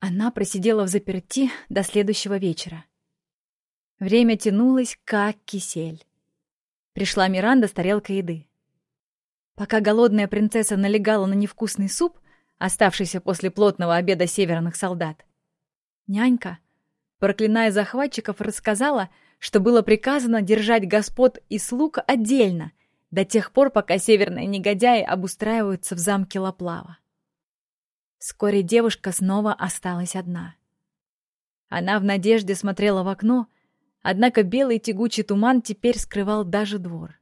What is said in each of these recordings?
Она просидела в заперти до следующего вечера. Время тянулось, как кисель. Пришла Миранда с тарелкой еды. Пока голодная принцесса налегала на невкусный суп, оставшийся после плотного обеда северных солдат, нянька, проклиная захватчиков, рассказала, что было приказано держать господ и слуг отдельно до тех пор, пока северные негодяи обустраиваются в замке Лаплава. Вскоре девушка снова осталась одна. Она в надежде смотрела в окно, однако белый тягучий туман теперь скрывал даже двор.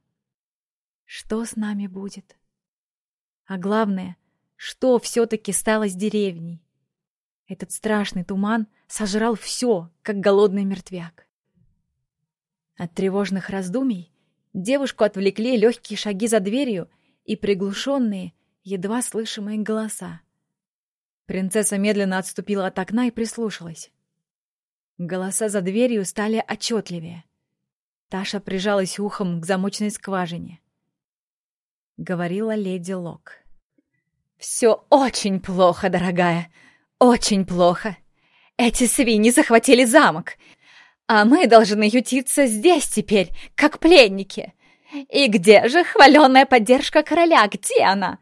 Что с нами будет? А главное, что все-таки стало с деревней? Этот страшный туман сожрал все, как голодный мертвяк. От тревожных раздумий девушку отвлекли легкие шаги за дверью и приглушенные, едва слышимые голоса. Принцесса медленно отступила от окна и прислушалась. Голоса за дверью стали отчетливее. Таша прижалась ухом к замочной скважине. Говорила леди Лок. «Все очень плохо, дорогая, очень плохо. Эти свиньи захватили замок, а мы должны ютиться здесь теперь, как пленники. И где же хваленая поддержка короля? Где она?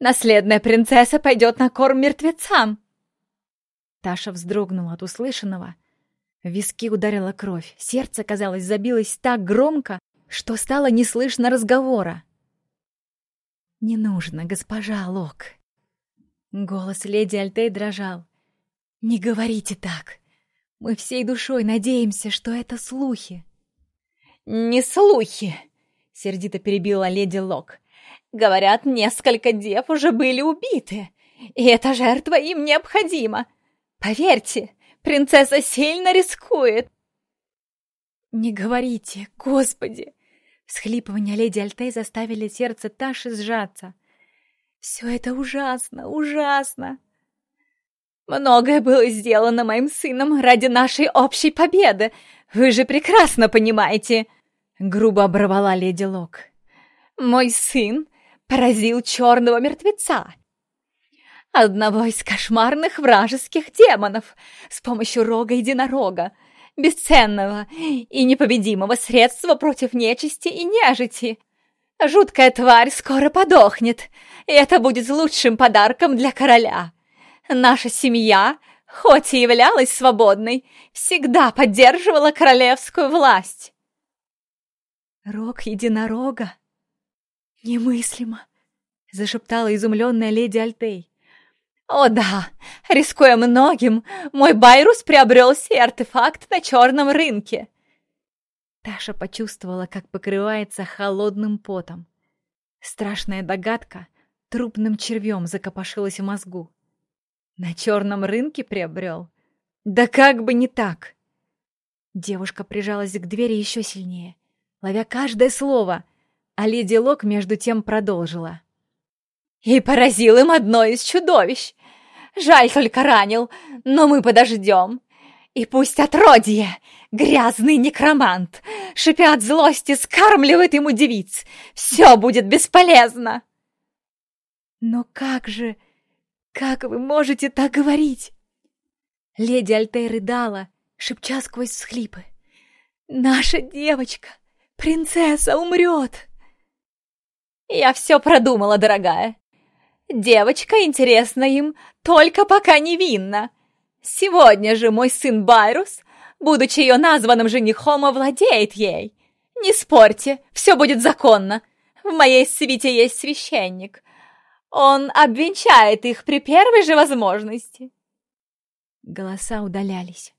Наследная принцесса пойдет на корм мертвецам!» Таша вздрогнула от услышанного. В виски ударила кровь. Сердце, казалось, забилось так громко, что стало не слышно разговора. «Не нужно, госпожа Лок!» Голос леди Альтей дрожал. «Не говорите так! Мы всей душой надеемся, что это слухи!» «Не слухи!» — сердито перебила леди Лок. Говорят, несколько дев уже были убиты, и эта жертва им необходима. Поверьте, принцесса сильно рискует. Не говорите, господи! Схлипывания леди Альтей заставили сердце Таши сжаться. Все это ужасно, ужасно. Многое было сделано моим сыном ради нашей общей победы. Вы же прекрасно понимаете. Грубо оборвала леди Лок. Мой сын поразил черного мертвеца. Одного из кошмарных вражеских демонов с помощью рога единорога, бесценного и непобедимого средства против нечисти и нежити. Жуткая тварь скоро подохнет, и это будет лучшим подарком для короля. Наша семья, хоть и являлась свободной, всегда поддерживала королевскую власть. Рог единорога «Немыслимо!» — зашептала изумленная леди Альтей. «О да, рискуя многим, мой Байрус приобрел сей артефакт на черном рынке!» Таша почувствовала, как покрывается холодным потом. Страшная догадка трупным червем закопошилась в мозгу. На черном рынке приобрел? Да как бы не так! Девушка прижалась к двери еще сильнее, ловя каждое слово, а леди Лок между тем продолжила. «И поразил им одно из чудовищ. Жаль только ранил, но мы подождем. И пусть отродье, грязный некромант, шипя от злости, скармливает ему девиц. Все будет бесполезно!» «Но как же... Как вы можете так говорить?» Леди Альтей рыдала, шепча сквозь всхлипы. «Наша девочка, принцесса, умрет!» Я все продумала, дорогая. Девочка интересна им только пока невинна. Сегодня же мой сын Байрус, будучи ее названным женихом, овладеет ей. Не спорьте, все будет законно. В моей свите есть священник. Он обвенчает их при первой же возможности. Голоса удалялись.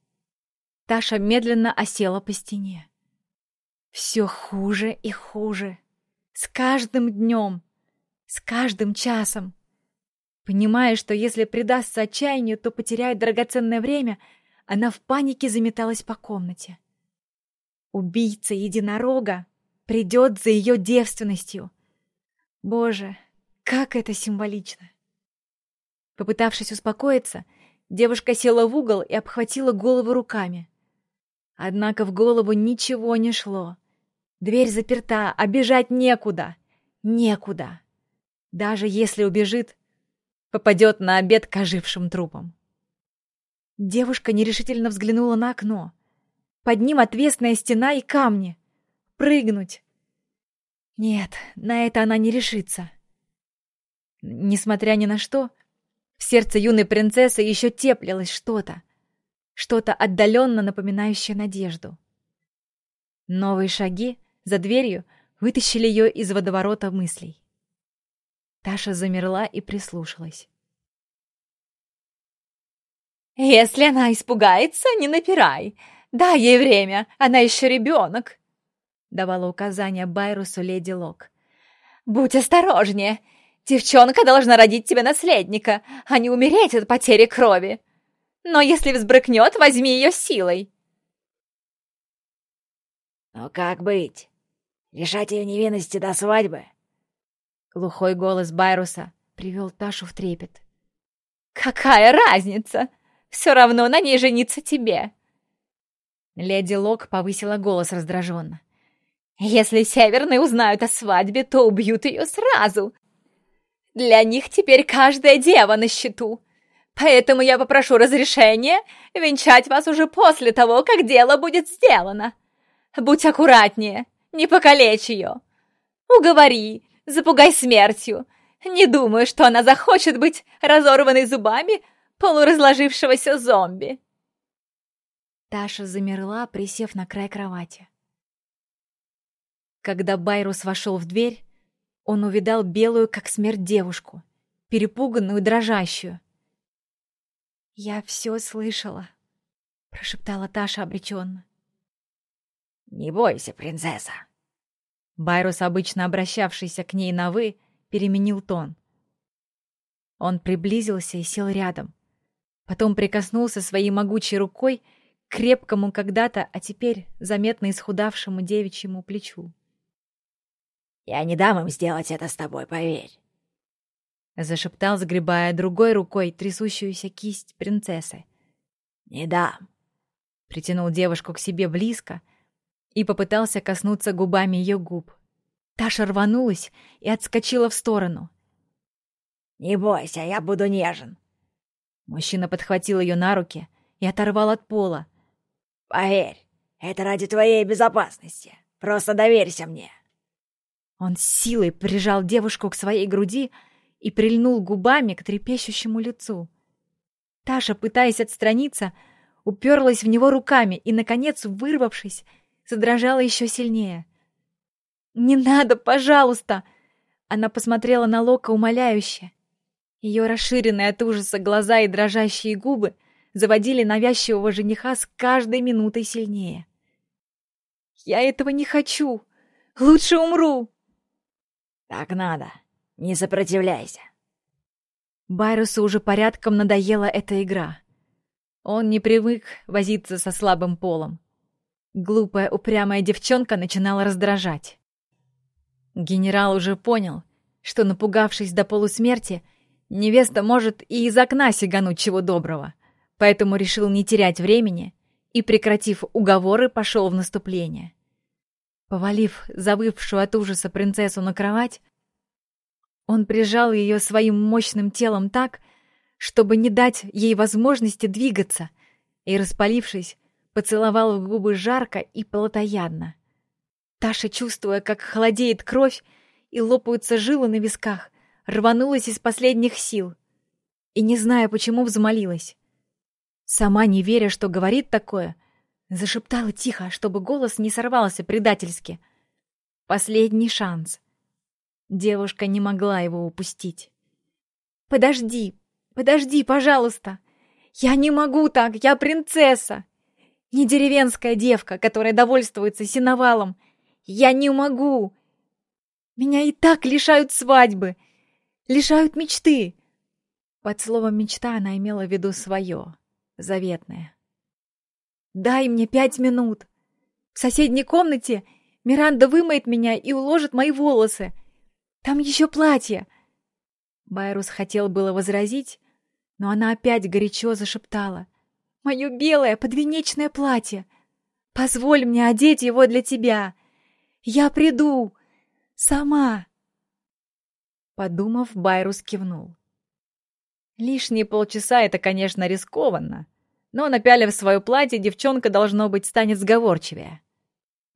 Таша медленно осела по стене. Все хуже и хуже. С каждым днем, с каждым часом. Понимая, что если предастся отчаянию, то потеряет драгоценное время, она в панике заметалась по комнате. Убийца единорога придет за ее девственностью. Боже, как это символично! Попытавшись успокоиться, девушка села в угол и обхватила голову руками. Однако в голову ничего не шло. Дверь заперта, а бежать некуда. Некуда. Даже если убежит, попадет на обед к ожившим трупам. Девушка нерешительно взглянула на окно. Под ним отвесная стена и камни. Прыгнуть. Нет, на это она не решится. Несмотря ни на что, в сердце юной принцессы еще теплилось что-то. Что-то отдаленно напоминающее надежду. Новые шаги за дверью вытащили ее из водоворота мыслей. Таша замерла и прислушалась. «Если она испугается, не напирай. Дай ей время, она еще ребенок», — давала указание Байрусу леди Лок. «Будь осторожнее. Девчонка должна родить тебе наследника, а не умереть от потери крови. Но если взбрыкнет, возьми ее силой». «Но как быть? Лишать ее невинности до свадьбы?» Глухой голос Байруса привел Ташу в трепет. «Какая разница? Все равно на ней жениться тебе!» Леди Лок повысила голос раздраженно. «Если северные узнают о свадьбе, то убьют ее сразу. Для них теперь каждая дева на счету. Поэтому я попрошу разрешения венчать вас уже после того, как дело будет сделано. Будь аккуратнее, не покалечь ее. Уговори, запугай смертью. Не думаю, что она захочет быть разорванной зубами полуразложившегося зомби. Таша замерла, присев на край кровати. Когда Байрус вошел в дверь, он увидал белую, как смерть, девушку, перепуганную и дрожащую. «Я все слышала», — прошептала Таша обреченно. «Не бойся, принцесса!» Байрус, обычно обращавшийся к ней на «вы», переменил тон. Он приблизился и сел рядом. Потом прикоснулся своей могучей рукой к крепкому когда-то, а теперь заметно исхудавшему девичьему плечу. «Я не дам им сделать это с тобой, поверь!» Зашептал, загребая другой рукой трясущуюся кисть принцессы. «Не дам!» Притянул девушку к себе близко, и попытался коснуться губами ее губ. Таша рванулась и отскочила в сторону. «Не бойся, я буду нежен!» Мужчина подхватил ее на руки и оторвал от пола. «Поверь, это ради твоей безопасности. Просто доверься мне!» Он с силой прижал девушку к своей груди и прильнул губами к трепещущему лицу. Таша, пытаясь отстраниться, уперлась в него руками и, наконец, вырвавшись, задрожала еще сильнее. «Не надо, пожалуйста!» Она посмотрела на Лока умоляюще. Ее расширенные от ужаса глаза и дрожащие губы заводили навязчивого жениха с каждой минутой сильнее. «Я этого не хочу! Лучше умру!» «Так надо! Не сопротивляйся!» Байрусу уже порядком надоела эта игра. Он не привык возиться со слабым полом. Глупая, упрямая девчонка начинала раздражать. Генерал уже понял, что, напугавшись до полусмерти, невеста может и из окна сигануть чего доброго, поэтому решил не терять времени и, прекратив уговоры, пошел в наступление. Повалив завывшую от ужаса принцессу на кровать, он прижал ее своим мощным телом так, чтобы не дать ей возможности двигаться, и, распалившись, поцеловал в губы жарко и плотоядно. Таша, чувствуя, как холодеет кровь и лопаются жилы на висках, рванулась из последних сил и, не зная почему, взмолилась. Сама, не веря, что говорит такое, зашептала тихо, чтобы голос не сорвался предательски. Последний шанс. Девушка не могла его упустить. «Подожди, подожди, пожалуйста! Я не могу так, я принцесса!» Не деревенская девка, которая довольствуется сеновалом. Я не могу. Меня и так лишают свадьбы. Лишают мечты. Под словом «мечта» она имела в виду свое, заветное. «Дай мне пять минут. В соседней комнате Миранда вымоет меня и уложит мои волосы. Там еще платье». Байрус хотел было возразить, но она опять горячо зашептала. Мое белое подвенечное платье. Позволь мне одеть его для тебя. Я приду. Сама. Подумав, Байрус кивнул. Лишние полчаса — это, конечно, рискованно. Но, напялив свое платье, девчонка, должно быть, станет сговорчивее.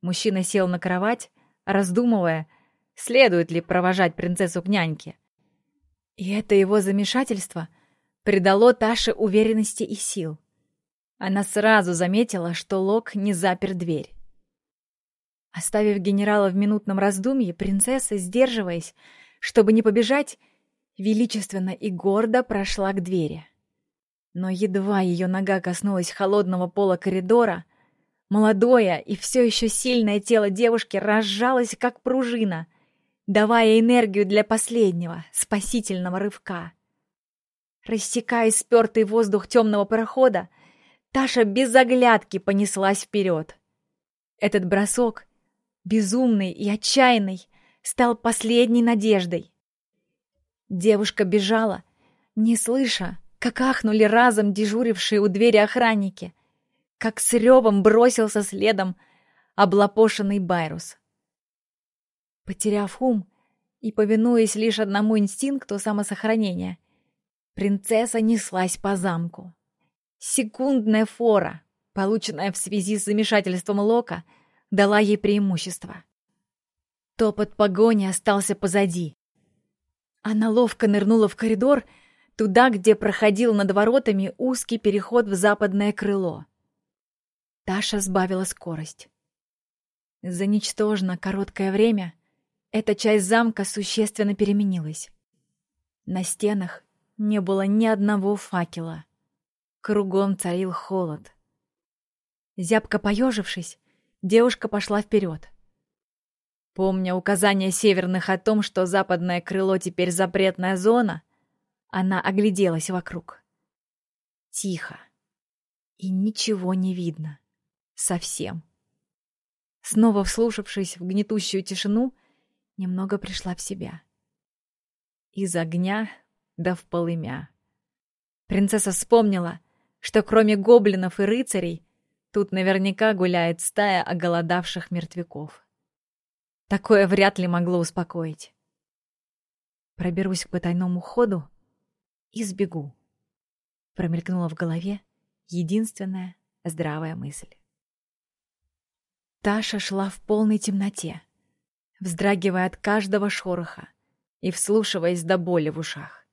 Мужчина сел на кровать, раздумывая, следует ли провожать принцессу к няньке. И это его замешательство придало Таше уверенности и сил. Она сразу заметила, что Лок не запер дверь. Оставив генерала в минутном раздумье, принцесса, сдерживаясь, чтобы не побежать, величественно и гордо прошла к двери. Но едва ее нога коснулась холодного пола коридора, молодое и все еще сильное тело девушки разжалось, как пружина, давая энергию для последнего, спасительного рывка. Рассекая спертый воздух темного прохода, Таша без оглядки понеслась вперед. Этот бросок, безумный и отчаянный, стал последней надеждой. Девушка бежала, не слыша, как ахнули разом дежурившие у двери охранники, как с ревом бросился следом облапошенный Байрус. Потеряв ум и повинуясь лишь одному инстинкту самосохранения, принцесса неслась по замку. Секундная фора, полученная в связи с замешательством Лока, дала ей преимущество. Топот погони остался позади. Она ловко нырнула в коридор, туда, где проходил над воротами узкий переход в западное крыло. Таша сбавила скорость. За ничтожно короткое время эта часть замка существенно переменилась. На стенах не было ни одного факела. Кругом царил холод. Зябко поежившись, девушка пошла вперед. Помня указания северных о том, что западное крыло теперь запретная зона, она огляделась вокруг. Тихо. И ничего не видно. Совсем. Снова вслушавшись в гнетущую тишину, немного пришла в себя. Из огня да в полымя. Принцесса вспомнила, что кроме гоблинов и рыцарей, тут наверняка гуляет стая оголодавших мертвяков. Такое вряд ли могло успокоить. Проберусь к потайному ходу и сбегу. Промелькнула в голове единственная здравая мысль. Таша шла в полной темноте, вздрагивая от каждого шороха и вслушиваясь до боли в ушах.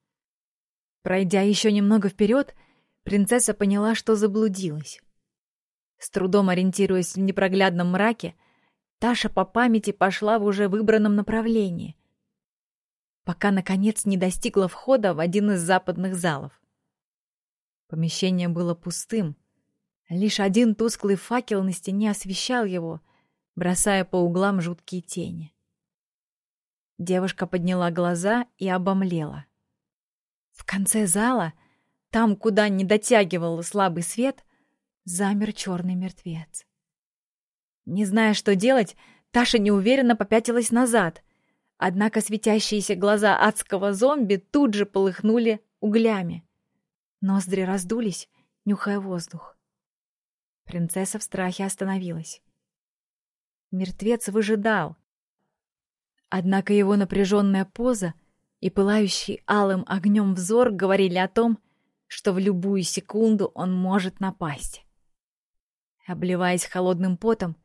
Пройдя еще немного вперед, принцесса поняла, что заблудилась. С трудом ориентируясь в непроглядном мраке, Таша по памяти пошла в уже выбранном направлении, пока, наконец, не достигла входа в один из западных залов. Помещение было пустым. Лишь один тусклый факел на стене освещал его, бросая по углам жуткие тени. Девушка подняла глаза и обомлела. В конце зала, там, куда не дотягивал слабый свет, замер черный мертвец. Не зная, что делать, Таша неуверенно попятилась назад — Однако светящиеся глаза адского зомби тут же полыхнули углями. Ноздри раздулись, нюхая воздух. Принцесса в страхе остановилась. Мертвец выжидал. Однако его напряженная поза и пылающий алым огнем взор говорили о том, что в любую секунду он может напасть. Обливаясь холодным потом,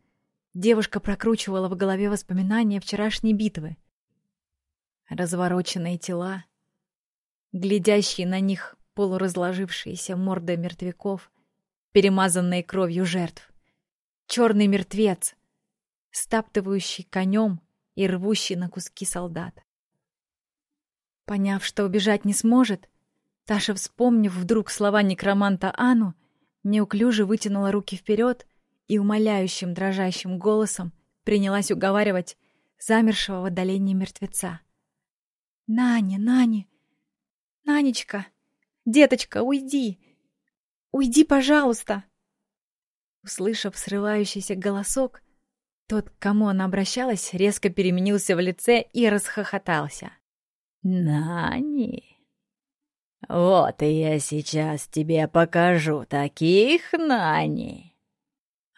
девушка прокручивала в голове воспоминания вчерашней битвы — развороченные тела, глядящие на них полуразложившиеся морды мертвяков, перемазанные кровью жертв, черный мертвец, стаптывающий конем и рвущий на куски солдат. Поняв, что убежать не сможет, Таша, вспомнив вдруг слова некроманта Ану, неуклюже вытянула руки вперед и умоляющим дрожащим голосом принялась уговаривать замершего в отдалении мертвеца. Наня, Наня, Нанечка, деточка, уйди! Уйди, пожалуйста!» Услышав срывающийся голосок, тот, к кому она обращалась, резко переменился в лице и расхохотался. «Нани, вот и я сейчас тебе покажу таких Нани!»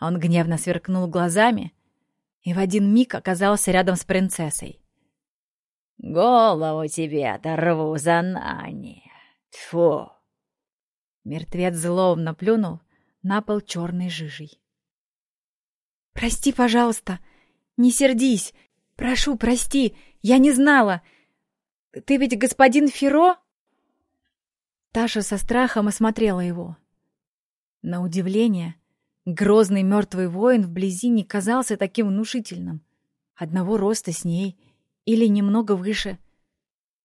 Он гневно сверкнул глазами и в один миг оказался рядом с принцессой. Голову тебе оторву за Нани. Тьфу!» Мертвец злобно плюнул, на пол черной жижей. «Прости, пожалуйста! Не сердись! Прошу, прости! Я не знала! Ты ведь господин Феро?» Таша со страхом осмотрела его. На удивление, грозный мертвый воин вблизи не казался таким внушительным. Одного роста с ней или немного выше.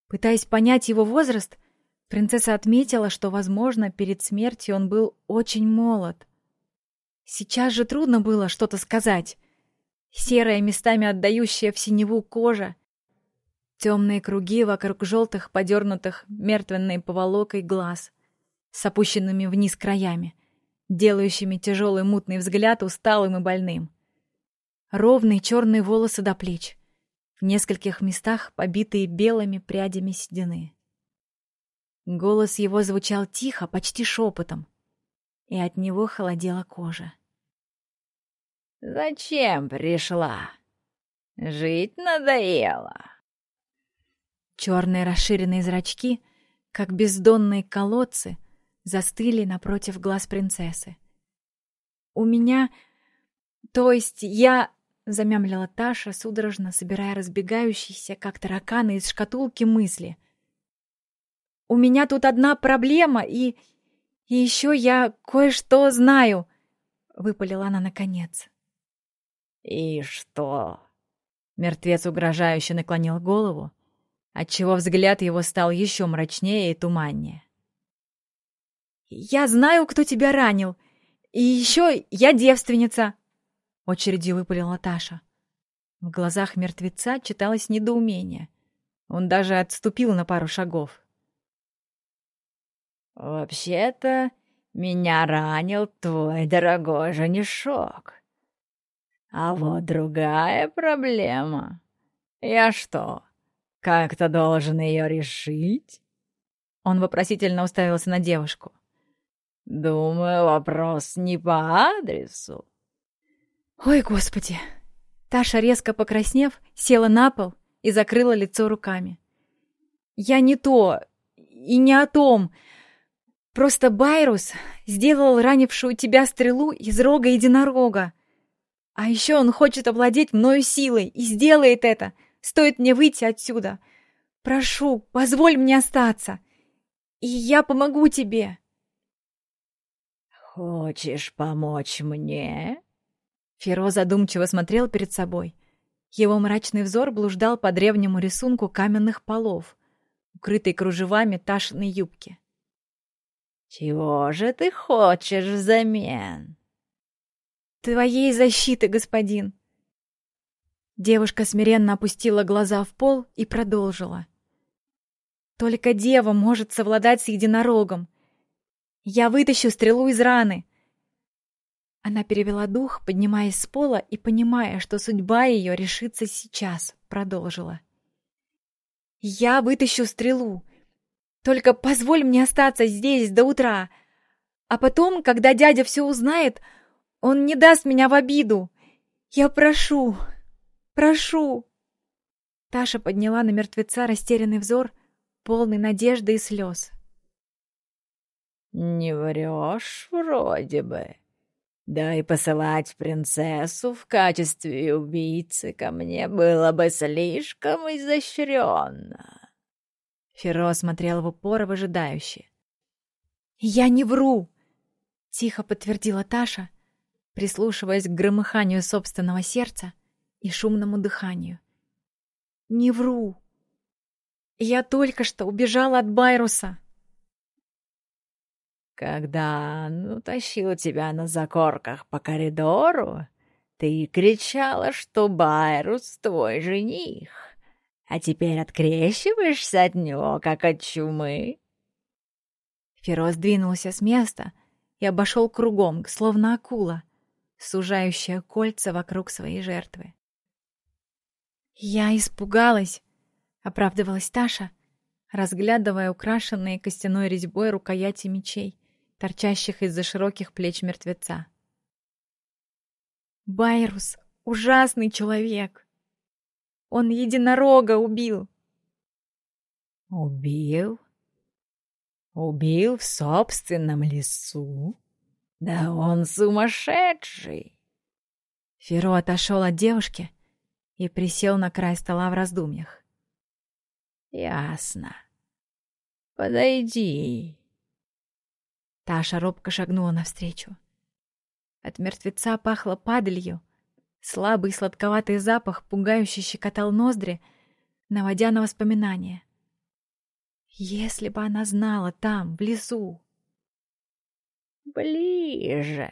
Пытаясь понять его возраст, принцесса отметила, что, возможно, перед смертью он был очень молод. Сейчас же трудно было что-то сказать. Серая, местами отдающая в синеву кожа, темные круги вокруг желтых, подернутых мертвенной поволокой глаз с опущенными вниз краями, делающими тяжелый мутный взгляд усталым и больным. Ровные черные волосы до плеч, в нескольких местах побитые белыми прядями седины. Голос его звучал тихо, почти шепотом, и от него холодела кожа. «Зачем пришла? Жить надоело?» Черные расширенные зрачки, как бездонные колодцы, застыли напротив глаз принцессы. «У меня... То есть я...» — замямлила Таша, судорожно собирая разбегающиеся, как тараканы, из шкатулки мысли. «У меня тут одна проблема, и... И еще я кое-что знаю!» — выпалила она наконец. «И что?» Мертвец угрожающе наклонил голову, отчего взгляд его стал еще мрачнее и туманнее. «Я знаю, кто тебя ранил, и еще я девственница!» Очередью выпалила Таша. В глазах мертвеца читалось недоумение. Он даже отступил на пару шагов. «Вообще-то меня ранил твой дорогой женишок. А вот другая проблема. Я что, как-то должен ее решить?» Он вопросительно уставился на девушку. «Думаю, вопрос не по адресу». «Ой, господи!» Таша, резко покраснев, села на пол и закрыла лицо руками. «Я не то и не о том. Просто Байрус сделал ранившую тебя стрелу из рога единорога. А еще он хочет овладеть мною силой и сделает это, стоит мне выйти отсюда. Прошу, позволь мне остаться, и я помогу тебе». «Хочешь помочь мне?» Феро задумчиво смотрел перед собой. Его мрачный взор блуждал по древнему рисунку каменных полов, укрытой кружевами ташиной юбки. «Чего же ты хочешь взамен?» «Твоей защиты, господин!» Девушка смиренно опустила глаза в пол и продолжила. «Только дева может совладать с единорогом. Я вытащу стрелу из раны!» Она перевела дух, поднимаясь с пола и, понимая, что судьба ее решится сейчас, продолжила. «Я вытащу стрелу!» Только позволь мне остаться здесь до утра. А потом, когда дядя все узнает, он не даст меня в обиду. Я прошу, прошу. Таша подняла на мертвеца растерянный взор, полный надежды и слез. «Не врешь вроде бы. Да и посылать принцессу в качестве убийцы ко мне было бы слишком изощренно». Феро смотрел в упор выжидающе. «Я не вру!» — тихо подтвердила Таша, прислушиваясь к громыханию собственного сердца и шумному дыханию. «Не вру! Я только что убежала от Байруса!» «Когда он утащил тебя на закорках по коридору, ты кричала, что Байрус твой жених!» А теперь открещиваешься от него, как от чумы?» Фероз двинулся с места и обошел кругом, словно акула, сужающая кольца вокруг своей жертвы. «Я испугалась», — оправдывалась Таша, разглядывая украшенные костяной резьбой рукояти мечей, торчащих из-за широких плеч мертвеца. «Байрус — ужасный человек!» Он единорога убил. Убил? Убил в собственном лесу? Да он сумасшедший. Феро отошел от девушки и присел на край стола в раздумьях. Ясно. Подойди. Таша робко шагнула навстречу. От мертвеца пахло падалью. Слабый сладковатый запах, пугающе щекотал ноздри, наводя на воспоминания. Если бы она знала там, в лесу. Ближе.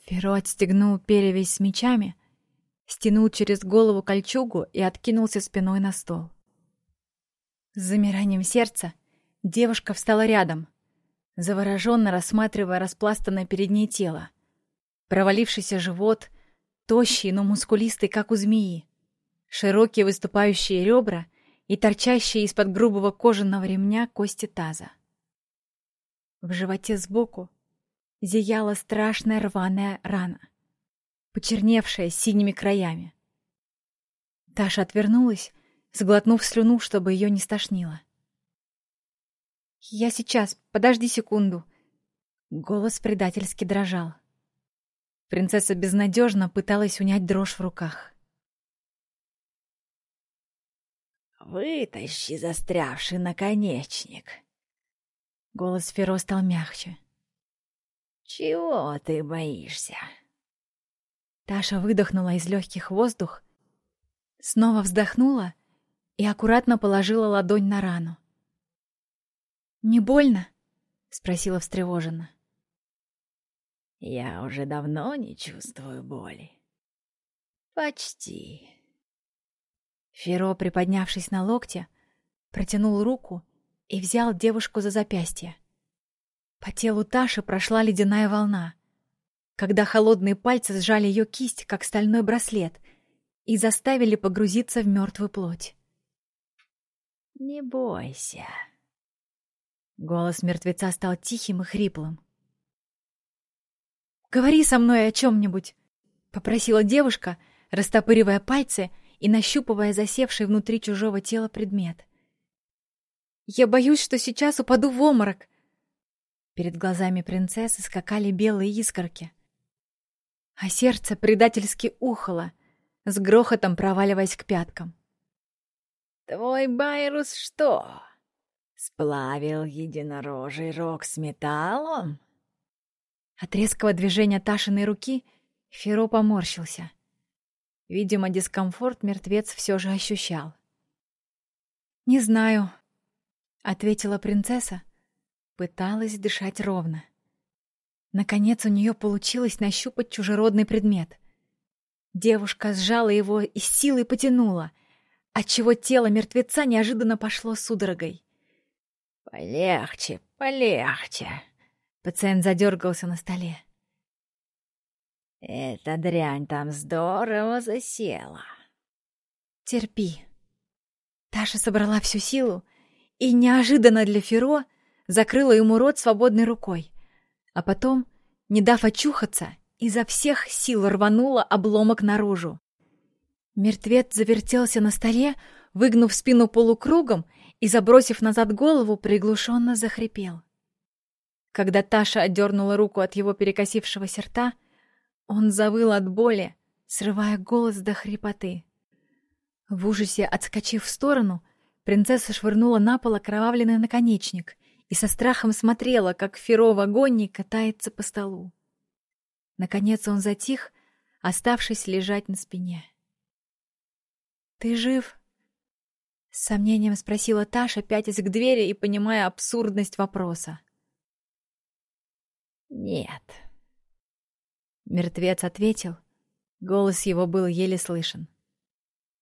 Феро отстегнул перевязь с мечами, стянул через голову кольчугу и откинулся спиной на стол. С замиранием сердца девушка встала рядом, завороженно рассматривая распластанное перед ней тело. Провалившийся живот, тощий, но мускулистый, как у змеи. Широкие выступающие ребра и торчащие из-под грубого кожаного ремня кости таза. В животе сбоку зияла страшная рваная рана, почерневшая синими краями. Таша отвернулась, сглотнув слюну, чтобы ее не стошнило. «Я сейчас, подожди секунду!» Голос предательски дрожал. Принцесса безнадежно пыталась унять дрожь в руках. «Вытащи застрявший наконечник!» Голос Феро стал мягче. «Чего ты боишься?» Таша выдохнула из легких воздух, снова вздохнула и аккуратно положила ладонь на рану. «Не больно?» — спросила встревоженно. «Я уже давно не чувствую боли. Почти». Феро, приподнявшись на локте, протянул руку и взял девушку за запястье. По телу Таши прошла ледяная волна, когда холодные пальцы сжали ее кисть, как стальной браслет, и заставили погрузиться в мертвую плоть. «Не бойся». Голос мертвеца стал тихим и хриплым. «Говори со мной о чем-нибудь», — попросила девушка, растопыривая пальцы и нащупывая засевший внутри чужого тела предмет. «Я боюсь, что сейчас упаду в обморок». Перед глазами принцессы скакали белые искорки, а сердце предательски ухало, с грохотом проваливаясь к пяткам. «Твой Байрус что, сплавил единорожий рог с металлом?» От резкого движения Ташиной руки Феро поморщился. Видимо, дискомфорт мертвец все же ощущал. «Не знаю», — ответила принцесса, пыталась дышать ровно. Наконец у нее получилось нащупать чужеродный предмет. Девушка сжала его и с силой потянула, отчего тело мертвеца неожиданно пошло судорогой. «Полегче, полегче!» Пациент задергался на столе. «Эта дрянь там здорово засела!» «Терпи!» Таша собрала всю силу и неожиданно для Феро закрыла ему рот свободной рукой а потом, не дав очухаться, изо всех сил рванула обломок наружу. Мертвец завертелся на столе, выгнув спину полукругом и, забросив назад голову, приглушенно захрипел. Когда Таша отдернула руку от его перекосившегося рта, он завыл от боли, срывая голос до хрипоты. В ужасе отскочив в сторону, принцесса швырнула на пол окровавленный наконечник и со страхом смотрела, как Феро в агонии катается по столу. Наконец он затих, оставшись лежать на спине. «Ты жив?» С сомнением спросила Таша, пятясь к двери и понимая абсурдность вопроса. «Нет». Мертвец ответил. Голос его был еле слышен.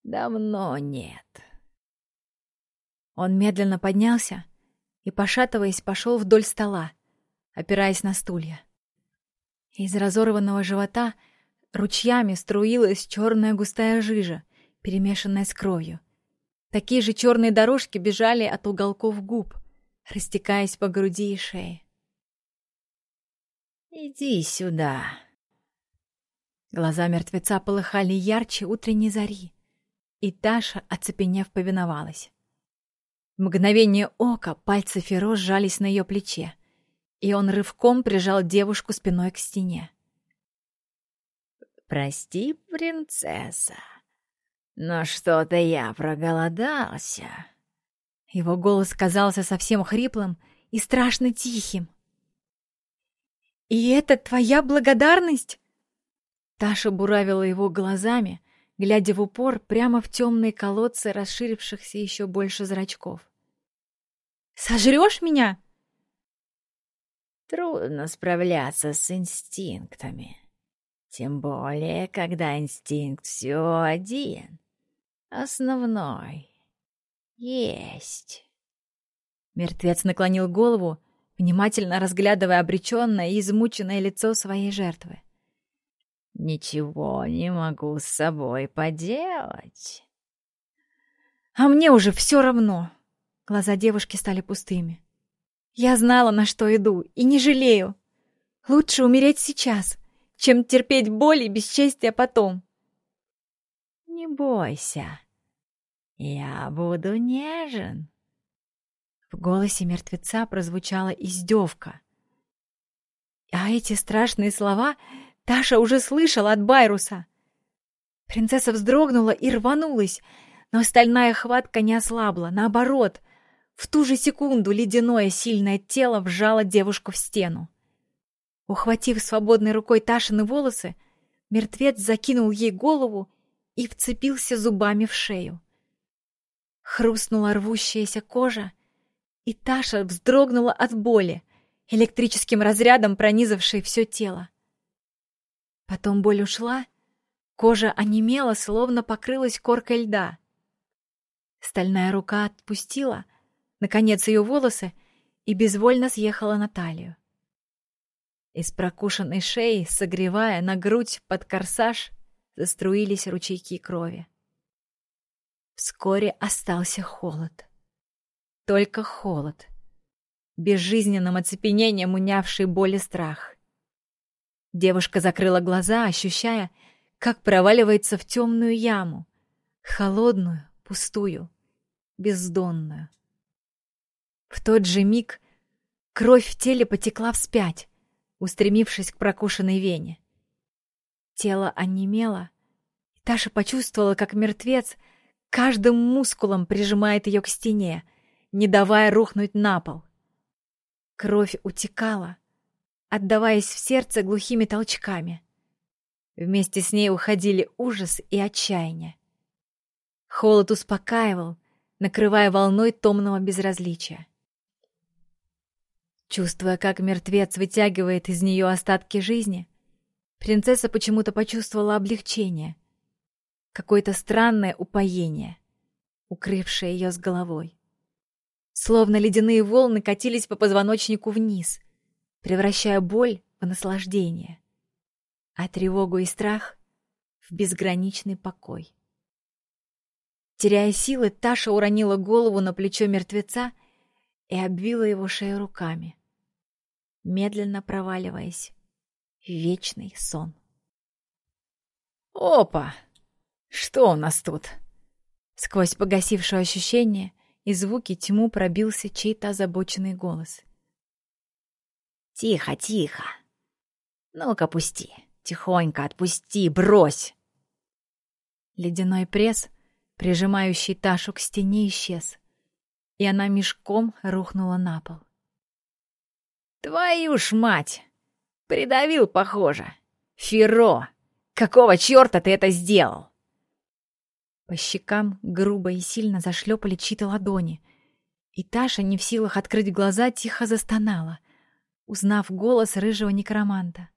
«Давно нет». Он медленно поднялся, и, пошатываясь, пошел вдоль стола, опираясь на стулья. Из разорванного живота ручьями струилась черная густая жижа, перемешанная с кровью. Такие же черные дорожки бежали от уголков губ, растекаясь по груди и шее. «Иди сюда!» Глаза мертвеца полыхали ярче утренней зари, и Таша, оцепенев, повиновалась. В мгновение ока пальцы Феро сжались на ее плече, И он рывком прижал девушку спиной к стене. «Прости, принцесса, но что-то я проголодался». Его голос казался совсем хриплым и страшно тихим. «И это твоя благодарность?» Таша буравила его глазами, глядя в упор прямо в темные колодцы расширившихся еще больше зрачков. «Сожрешь меня?» Трудно справляться с инстинктами. Тем более, когда инстинкт все один. Основной. Есть. Мертвец наклонил голову, внимательно разглядывая обреченное и измученное лицо своей жертвы. «Ничего не могу с собой поделать». «А мне уже все равно!» Глаза девушки стали пустыми. «Я знала, на что иду, и не жалею. Лучше умереть сейчас, чем терпеть боль и бесчестие потом. Не бойся, я буду нежен. В голосе мертвеца прозвучала издевка. А эти страшные слова Таша уже слышала от Байруса. Принцесса вздрогнула и рванулась, но стальная хватка не ослабла, наоборот. В ту же секунду ледяное сильное тело вжало девушку в стену. Ухватив свободной рукой Ташины волосы, мертвец закинул ей голову и вцепился зубами в шею. Хрустнула рвущаяся кожа, и Таша вздрогнула от боли, электрическим разрядом пронизавшей все тело. Потом боль ушла, кожа онемела, словно покрылась коркой льда. Стальная рука отпустила, наконец, ее волосы и безвольно съехала на талию. Из прокушенной шеи, согревая на грудь под корсаж, заструились ручейки крови. Вскоре остался холод. Только холод. Безжизненным оцепенением унявший боль и страх. Девушка закрыла глаза, ощущая, как проваливается в темную яму. Холодную, пустую, бездонную. В тот же миг кровь в теле потекла вспять устремившись к прокушенной вене. Тело онемело, и Таша почувствовала, как мертвец каждым мускулом прижимает ее к стене, не давая рухнуть на пол. Кровь утекала, отдаваясь в сердце глухими толчками. Вместе с ней уходили ужас и отчаяние. Холод успокаивал, накрывая волной томного безразличия. Чувствуя, как мертвец вытягивает из нее остатки жизни, принцесса почему-то почувствовала облегчение, какое-то странное упоение, укрывшее ее с головой. Словно ледяные волны катились по позвоночнику вниз, превращая боль в наслаждение, а тревогу и страх в безграничный покой. Теряя силы, Таша уронила голову на плечо мертвеца и обвила его шею руками медленно проваливаясь в вечный сон. «Опа! Что у нас тут?» Сквозь погасившее ощущение и звуки тьму пробился чей-то озабоченный голос. «Тихо, тихо! Ну-ка, пусти! Тихонько отпусти, брось!» Ледяной пресс, прижимающий Ташу к стене, исчез, и она мешком рухнула на пол. Твою ж мать! Придавил, похоже. Феро! Какого черта ты это сделал? По щекам грубо и сильно зашлепали чьи-то ладони. И Таша, не в силах открыть глаза, тихо застонала, узнав голос рыжего некроманта.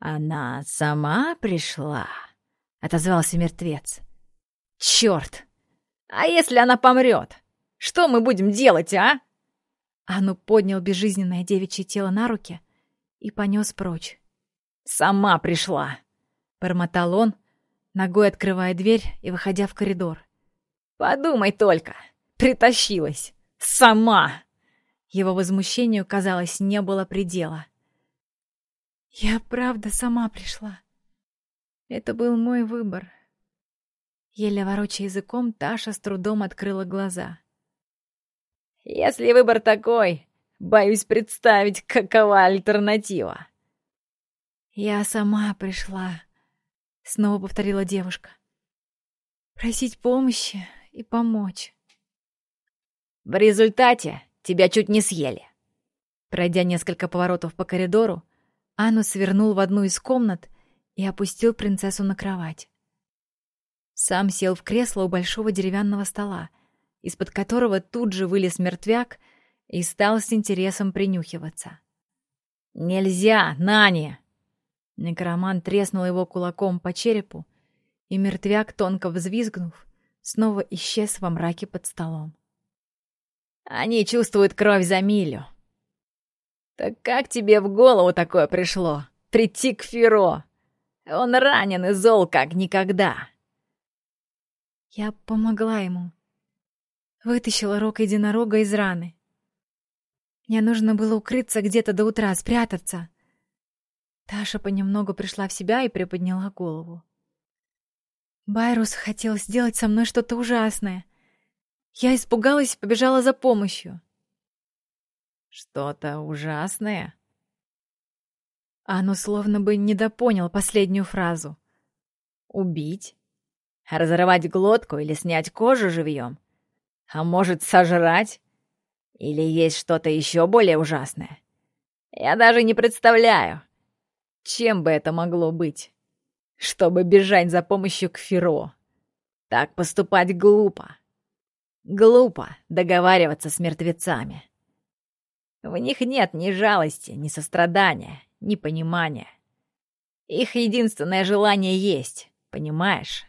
«Она сама пришла?» — отозвался мертвец. «Черт! А если она помрет? Что мы будем делать, а?» Ану поднял безжизненное девичье тело на руки и понес прочь. «Сама пришла!» — бормотал он, ногой открывая дверь и выходя в коридор. «Подумай только! Притащилась! Сама!» Его возмущению, казалось, не было предела. «Я правда сама пришла. Это был мой выбор». Еле ворочая языком, Таша с трудом открыла глаза. Если выбор такой, Боюсь представить, какова альтернатива. «Я сама пришла», — снова повторила девушка. «Просить помощи и помочь». В результате тебя чуть не съели. Пройдя несколько поворотов по коридору, Анну свернул в одну из комнат и опустил принцессу на кровать. Сам сел в кресло у большого деревянного стола, из-под которого тут же вылез мертвяк и стал с интересом принюхиваться. «Нельзя, Нани!» Некроман треснул его кулаком по черепу, и мертвяк, тонко взвизгнув, снова исчез во мраке под столом. «Они чувствуют кровь за милю». «Так как тебе в голову такое пришло? Прийти к Феро? Он ранен и зол, как никогда». Я помогла ему. Вытащила рог единорога из раны. Мне нужно было укрыться где-то до утра, спрятаться. Таша понемногу пришла в себя и приподняла голову. Байрус хотел сделать со мной что-то ужасное. Я испугалась и побежала за помощью. «Что-то ужасное?» Ану словно бы недопонял последнюю фразу. «Убить? Разорвать глотку или снять кожу живьем? А может, сожрать? Или есть что-то еще более ужасное? Я даже не представляю, чем бы это могло быть? Чтобы бежать за помощью к Феро. Так поступать глупо. Глупо договариваться с мертвецами. В них нет ни жалости, ни сострадания, ни понимания. Их единственное желание есть, понимаешь?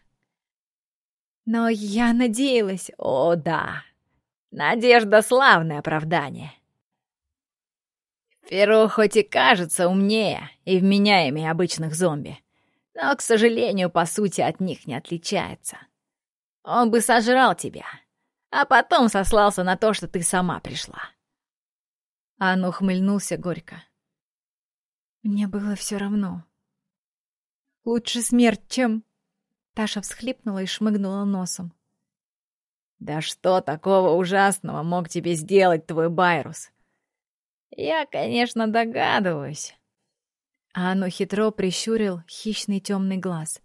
Но я надеялась... О, да. Надежда — славное оправдание. Феро хоть и кажется умнее и вменяемее обычных зомби, но, к сожалению, по сути от них не отличается. Он бы сожрал тебя, а потом сослался на то, что ты сама пришла. Ан ухмыльнулся горько. Мне было все равно. Лучше смерть, чем... Таша всхлипнула и шмыгнула носом. «Да что такого ужасного мог тебе сделать твой Байрус? Я, конечно, догадываюсь. А оно хитро прищурил хищный темный глаз.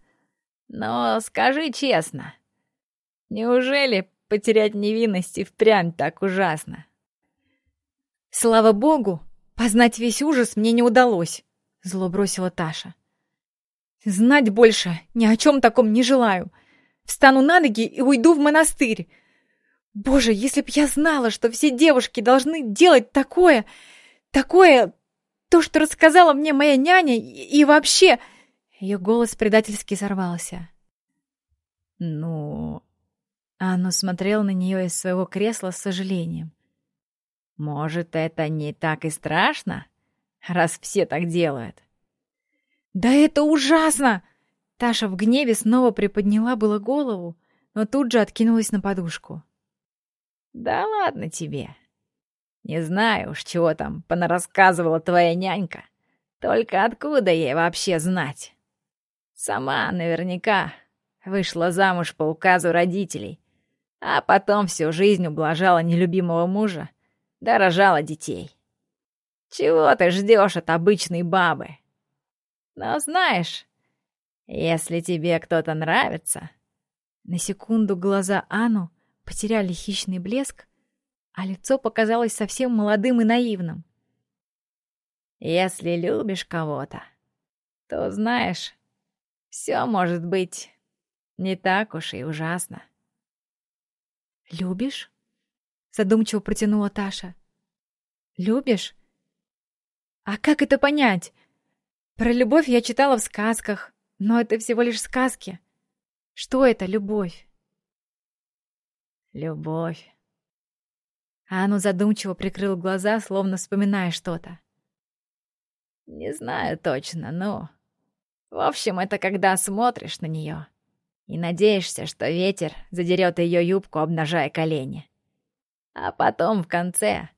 Но скажи честно, неужели потерять невинность и впрямь так ужасно? Слава богу, познать весь ужас мне не удалось, зло бросила Таша. Знать больше ни о чем таком не желаю. Встану на ноги и уйду в монастырь. Боже, если б я знала, что все девушки должны делать такое, Такое... То, что рассказала мне моя няня, и, вообще...» Ее голос предательски сорвался. «Ну...» Анну смотрел на нее из своего кресла с сожалением. «Может, это не так и страшно, раз все так делают?» «Да это ужасно!» Таша в гневе снова приподняла было голову, но тут же откинулась на подушку. «Да ладно тебе. Не знаю уж, чего там понарассказывала твоя нянька. Только откуда ей вообще знать? Сама наверняка вышла замуж по указу родителей, а потом всю жизнь ублажала нелюбимого мужа, да рожала детей. Чего ты ждешь от обычной бабы? Но знаешь, если тебе кто-то нравится... На секунду глаза Ану потеряли хищный блеск, а лицо показалось совсем молодым и наивным. «Если любишь кого-то, то, знаешь, все может быть не так уж и ужасно». «Любишь?» — задумчиво протянула Таша. «Любишь? А как это понять? Про любовь я читала в сказках, но это всего лишь сказки. Что это любовь?» «Любовь Ану задумчиво прикрыл глаза, словно вспоминая что-то. «Не знаю точно, но... В общем, это когда смотришь на нее и надеешься, что ветер задерет ее юбку, обнажая колени. А потом в конце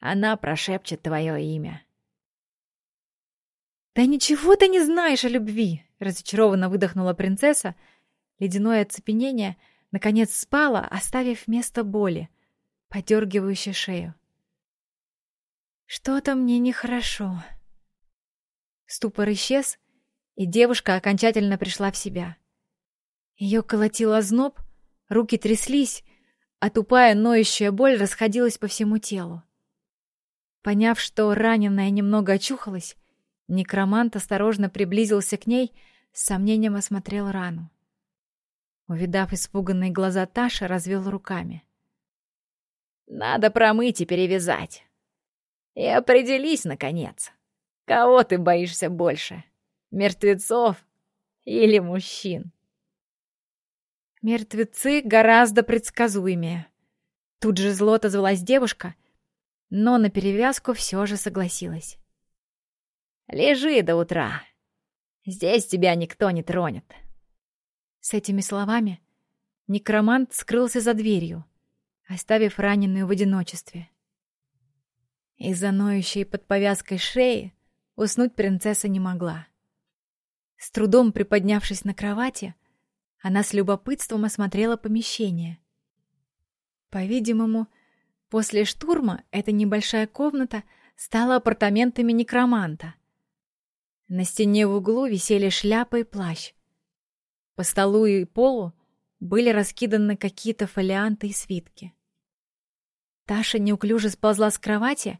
она прошепчет твое имя». «Да ничего ты не знаешь о любви!» — разочарованно выдохнула принцесса. Ледяное оцепенение наконец спало, оставив место боли — подергивающий шею. Что-то мне нехорошо. Ступор исчез, и девушка окончательно пришла в себя. Ее колотил озноб, руки тряслись, а тупая ноющая боль расходилась по всему телу. Поняв, что раненая немного очухалась, некромант осторожно приблизился к ней, с сомнением осмотрел рану. Увидав испуганные глаза Таши, развел руками. «Надо промыть и перевязать. И определись, наконец, кого ты боишься больше, мертвецов или мужчин?» Мертвецы гораздо предсказуемее. Тут же зло отозвалась девушка, но на перевязку все же согласилась. «Лежи до утра. Здесь тебя никто не тронет». С этими словами некромант скрылся за дверью, оставив раненую в одиночестве. Из-за ноющей под повязкой шеи уснуть принцесса не могла. С трудом приподнявшись на кровати, она с любопытством осмотрела помещение. По-видимому, после штурма эта небольшая комната стала апартаментами некроманта. На стене в углу висели шляпа и плащ. По столу и полу были раскиданы какие-то фолианты и свитки. Таша неуклюже сползла с кровати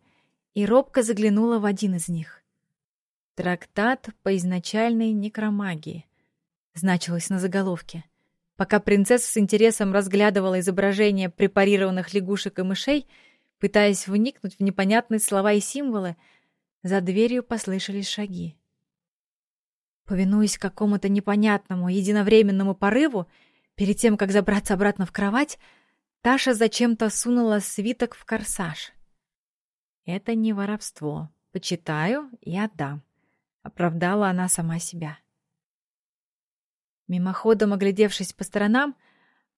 и робко заглянула в один из них. Трактат по изначальной некромагии — значилось на заголовке. Пока принцесса с интересом разглядывала изображения препарированных лягушек и мышей, пытаясь вникнуть в непонятные слова и символы, за дверью послышались шаги. Повинуясь какому-то непонятному единовременному порыву, перед тем, как забраться обратно в кровать, Таша зачем-то сунула свиток в корсаж. «Это не воровство. Почитаю и отдам», — оправдала она сама себя. Мимоходом оглядевшись по сторонам,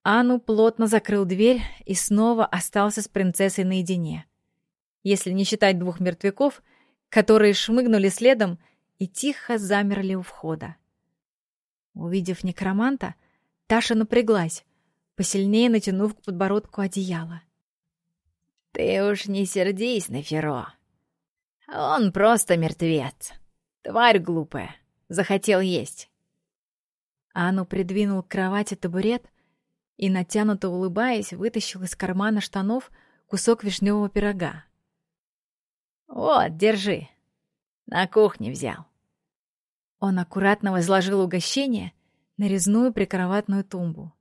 Ану плотно закрыл дверь и снова остался с принцессой наедине. Если не считать двух мертвяков, которые шмыгнули следом и тихо замерли у входа. Увидев некроманта, Таша напряглась, посильнее натянув к подбородку одеяло. «Ты уж не сердись на Феро. Он просто мертвец. Тварь глупая. Захотел есть. Ану придвинул к кровати табурет и, натянуто улыбаясь, вытащил из кармана штанов кусок вишневого пирога. «Вот, держи. На кухне взял». Он аккуратно возложил угощение на резную прикроватную тумбу.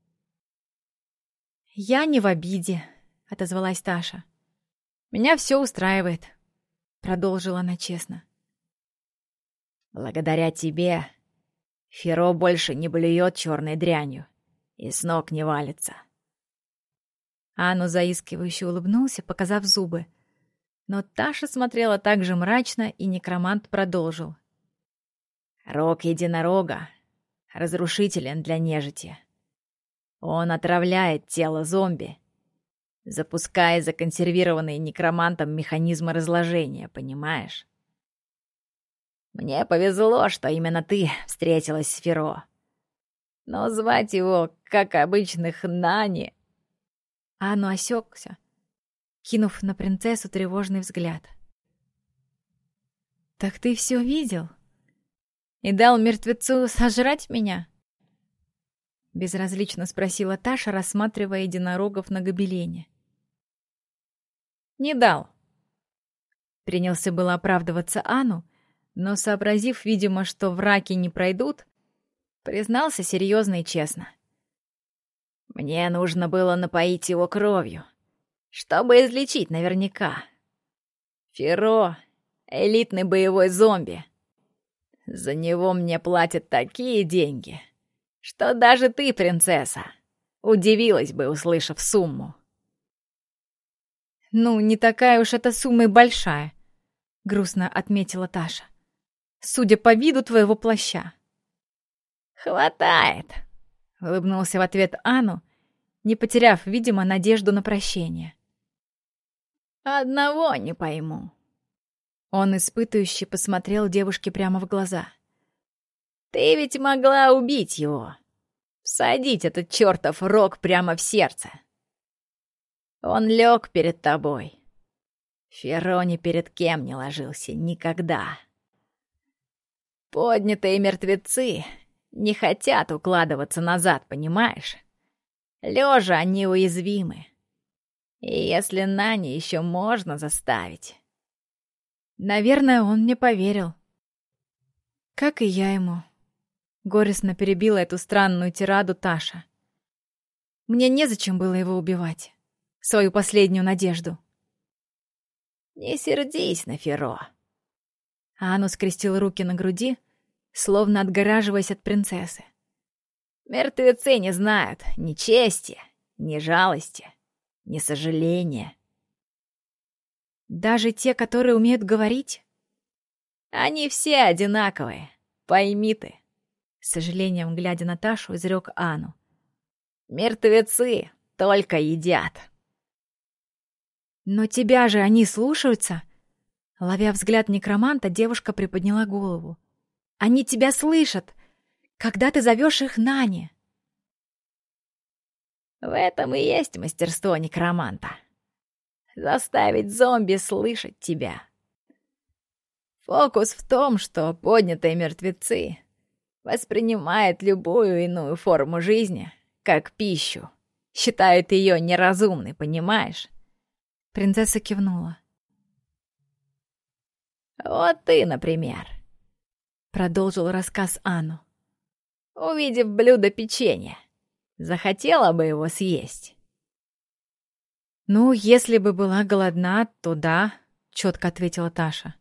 «Я не в обиде», — отозвалась Таша. «Меня все устраивает», — продолжила она честно. «Благодаря тебе Феро больше не блюет черной дрянью и с ног не валится. Ану заискивающе улыбнулся, показав зубы. Но Таша смотрела так же мрачно, и некромант продолжил. «Рог единорога разрушителен для нежити. Он отравляет тело зомби, запуская законсервированные некромантом механизмы разложения, понимаешь? Мне повезло, что именно ты встретилась с Феро. Но звать его, как обычных, Нани... Ану осекся, кинув на принцессу тревожный взгляд. «Так ты все видел? И дал мертвецу сожрать меня?» Безразлично спросила Таша, рассматривая единорогов на гобелене. «Не дал», — принялся было оправдываться Ану, — но, сообразив, видимо, что враки не пройдут, признался серьезно и честно. «Мне нужно было напоить его кровью, чтобы излечить наверняка. Феро — элитный боевой зомби. За него мне платят такие деньги, что даже ты, принцесса, удивилась бы, услышав сумму». «Ну, не такая уж эта сумма и большая», — грустно отметила Таша судя по виду твоего плаща. «Хватает!» — улыбнулся в ответ Ану, не потеряв, видимо, надежду на прощение. «Одного не пойму». Он испытывающе посмотрел девушке прямо в глаза. «Ты ведь могла убить его, всадить этот чертов рог прямо в сердце. Он лег перед тобой, Феро ни перед кем не ложился никогда. Поднятые мертвецы не хотят укладываться назад, понимаешь? Лежа они уязвимы. И если Нани еще можно заставить... Наверное, он мне поверил. Как и я ему. Горестно перебила эту странную тираду Таша. Мне незачем было его убивать. Свою последнюю надежду. «Не сердись на Феро». Ану скрестил руки на груди, словно отгораживаясь от принцессы. «Мертвецы не знают ни чести, ни жалости, ни сожаления». «Даже те, которые умеют говорить?» «Они все одинаковые, пойми ты», — с сожалением глядя на Ташу, изрек Ану. «Мертвецы только едят». «Но тебя же они слушаются?» Ловя взгляд некроманта, девушка приподняла голову. «Они тебя слышат, когда ты зовешь их Нани!» В этом и есть мастерство некроманта. Заставить зомби слышать тебя. Фокус в том, что поднятые мертвецы воспринимают любую иную форму жизни как пищу, считают ее неразумной, понимаешь? Принцесса кивнула. «Вот ты, например», — продолжил рассказ Анну. «Увидев блюдо печенья, захотела бы его съесть?» «Ну, если бы была голодна, то да», — четко ответила Таша.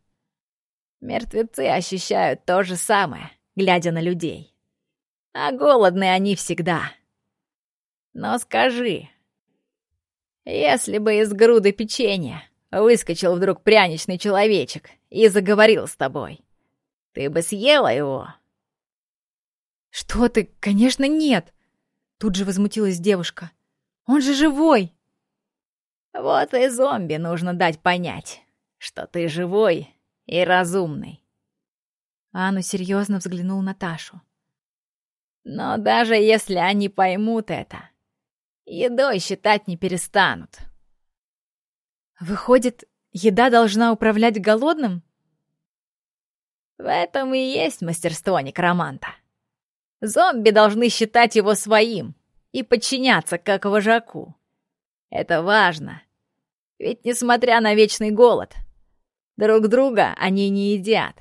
«Мертвецы ощущают то же самое, глядя на людей. А голодные они всегда. Но скажи, если бы из груды печенья выскочил вдруг пряничный человечек и заговорил с тобой, ты бы съела его?» «Что ты? Конечно, нет!» Тут же возмутилась девушка. «Он же живой!» «Вот и зомби нужно дать понять, что ты живой и разумный». Анну серьезно взглянул на Ташу. «Но даже если они поймут это, едой считать не перестанут. Выходит, еда должна управлять голодным? В этом и есть мастерство некроманта. Зомби должны считать его своим и подчиняться как вожаку. Это важно. Ведь несмотря на вечный голод, друг друга они не едят.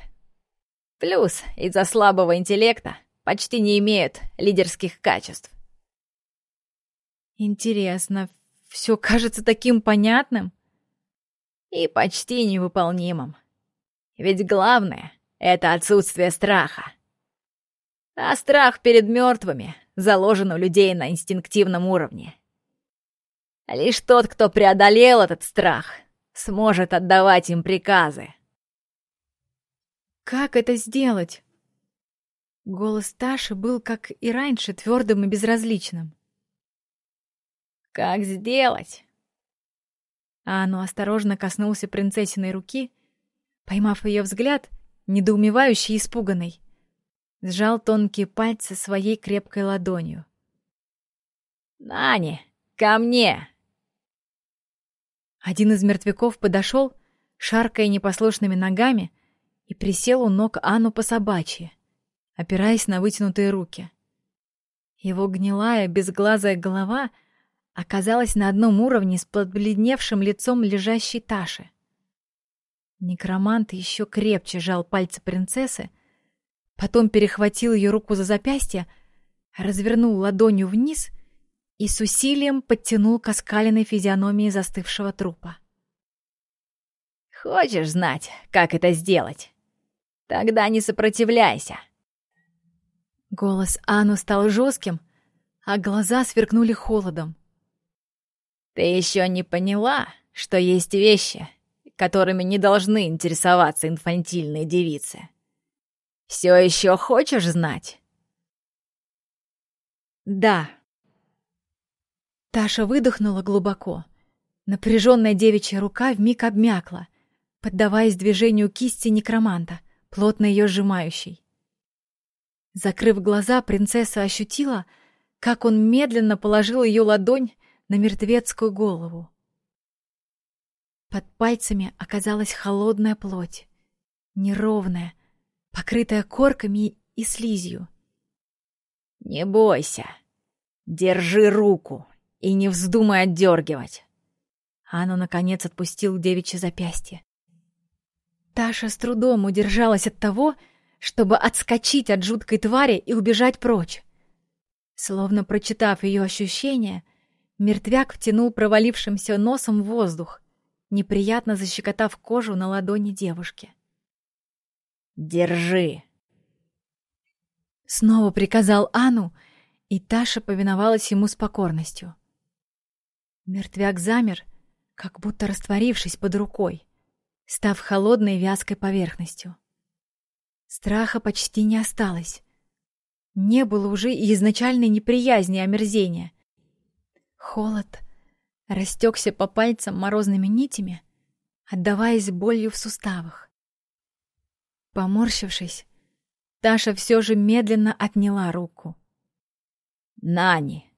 Плюс из-за слабого интеллекта почти не имеют лидерских качеств. Интересно, все кажется таким понятным? И почти невыполнимым. Ведь главное — это отсутствие страха. А страх перед мертвыми заложен у людей на инстинктивном уровне. Лишь тот, кто преодолел этот страх, сможет отдавать им приказы. Как это сделать? Голос Таши был, как и раньше, твердым и безразличным. Как сделать? А оно осторожно коснулся принцессиной руки, поймав ее взгляд, недоумевающий и испуганный. Сжал тонкие пальцы своей крепкой ладонью. «Нани, ко мне!» Один из мертвяков подошел, шаркая непослушными ногами, и присел у ног Анну по собачьи, опираясь на вытянутые руки. Его гнилая, безглазая голова — оказалась на одном уровне с подбледневшим лицом лежащей Таши. Некромант еще крепче жал пальцы принцессы, потом перехватил ее руку за запястье, развернул ладонью вниз и с усилием подтянул к оскаленной физиономии застывшего трупа. «Хочешь знать, как это сделать? Тогда не сопротивляйся!» Голос Ану стал жестким, а глаза сверкнули холодом. Ты еще не поняла, что есть вещи, которыми не должны интересоваться инфантильные девицы. Все еще хочешь знать? Да. Таша выдохнула глубоко. Напряженная девичья рука вмиг обмякла, поддаваясь движению кисти некроманта, плотно ее сжимающей. Закрыв глаза, принцесса ощутила, как он медленно положил ее ладонь на мертвецкую голову. Под пальцами оказалась холодная плоть, неровная, покрытая корками и слизью. «Не бойся. Держи руку и не вздумай отдергивать». Анну, наконец, отпустил девичье запястье. Таша с трудом удержалась от того, чтобы отскочить от жуткой твари и убежать прочь. Словно прочитав ее ощущения, мертвяк втянул провалившимся носом воздух, неприятно защекотав кожу на ладони девушки. «Держи!» Снова приказал Ану, и Таша повиновалась ему с покорностью. Мертвяк замер, как будто растворившись под рукой, став холодной вязкой поверхностью. Страха почти не осталось. Не было уже и изначальной неприязни и омерзения. Холод растекся по пальцам морозными нитями, отдаваясь болью в суставах. Поморщившись, Таша все же медленно отняла руку. «Нани,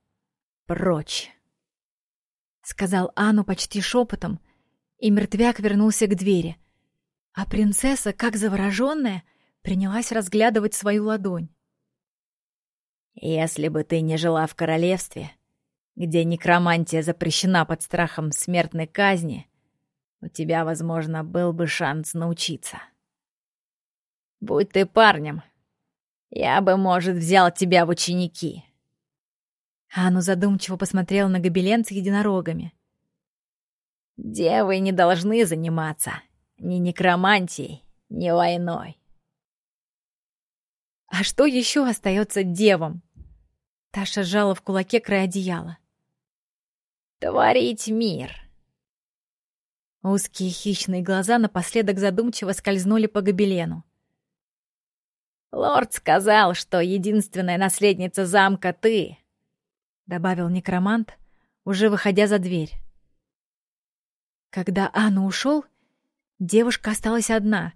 прочь!» — сказал Ану почти шепотом, и мертвяк вернулся к двери, а принцесса, как завороженная, принялась разглядывать свою ладонь. «Если бы ты не жила в королевстве, где некромантия запрещена под страхом смертной казни, у тебя, возможно, был бы шанс научиться. Будь ты парнем, я бы, может, взял тебя в ученики». Ану задумчиво посмотрел на гобелен с единорогами. «Девы не должны заниматься ни некромантией, ни войной». «А что еще остается девам?» Таша сжала в кулаке край одеяла. «Творить мир». Узкие хищные глаза напоследок задумчиво скользнули по гобелену. «Лорд сказал, что единственная наследница замка ты», — добавил некромант, уже выходя за дверь. Когда Анна ушел, девушка осталась одна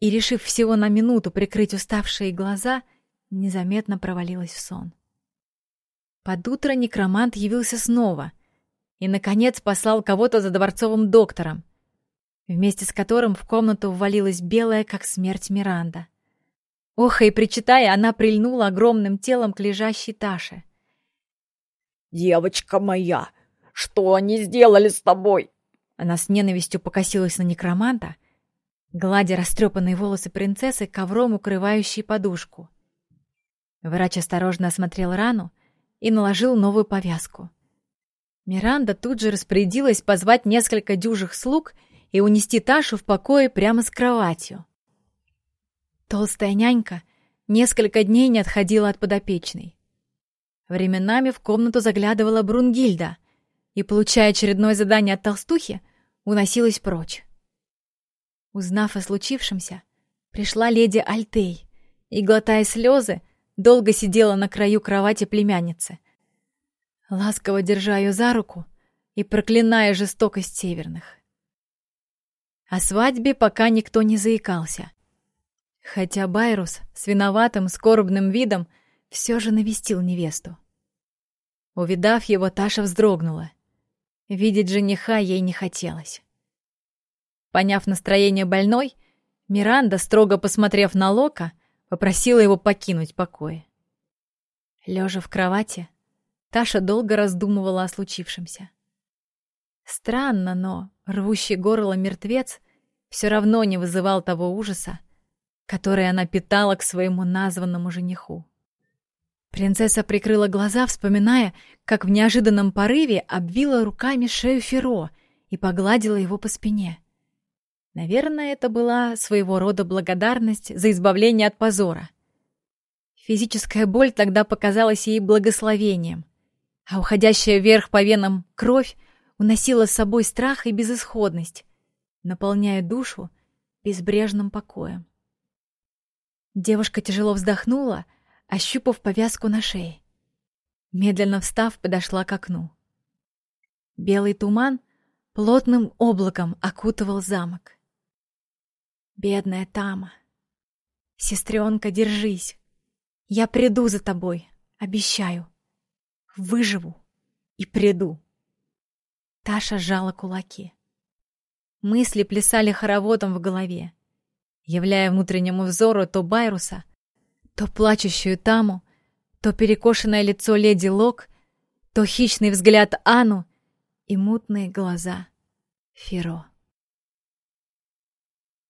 и, решив всего на минуту прикрыть уставшие глаза, незаметно провалилась в сон. Под утро некромант явился снова и, наконец, послал кого-то за дворцовым доктором, вместе с которым в комнату ввалилась белая, как смерть Миранда. Ох, и причитая, она прильнула огромным телом к лежащей Таше. «Девочка моя, что они сделали с тобой?» Она с ненавистью покосилась на некроманта, гладя растрепанные волосы принцессы, ковром укрывающей подушку. Врач осторожно осмотрел рану и наложил новую повязку. Миранда тут же распорядилась позвать несколько дюжих слуг и унести Ташу в покое прямо с кроватью. Толстая нянька несколько дней не отходила от подопечной. Временами в комнату заглядывала Брунгильда и, получая очередное задание от толстухи, уносилась прочь. Узнав о случившемся, пришла леди Альтей и, глотая слезы, долго сидела на краю кровати племянницы, ласково держа ее за руку и проклиная жестокость северных. О свадьбе пока никто не заикался. Хотя Байрус с виноватым, скорбным видом все же навестил невесту. Увидав его, Таша вздрогнула. Видеть жениха ей не хотелось. Поняв настроение больной, Миранда, строго посмотрев на Лока, попросила его покинуть покой. Лежа в кровати, Таша долго раздумывала о случившемся. Странно, но рвущий горло мертвец все равно не вызывал того ужаса, который она питала к своему названному жениху. Принцесса прикрыла глаза, вспоминая, как в неожиданном порыве обвила руками шею Феро и погладила его по спине. Наверное, это была своего рода благодарность за избавление от позора. Физическая боль тогда показалась ей благословением, а уходящая вверх по венам кровь уносила с собой страх и безысходность, наполняя душу безбрежным покоем. Девушка тяжело вздохнула, ощупав повязку на шее. Медленно встав, подошла к окну. Белый туман плотным облаком окутывал замок. Бедная Тама. Сестренка, держись. Я приду за тобой, обещаю. Выживу и приду. Таша сжала кулаки. Мысли плясали хороводом в голове, являя внутреннему взору то Байруса, то плачущую Таму, то перекошенное лицо леди Лок, то хищный взгляд Ану и мутные глаза Феро.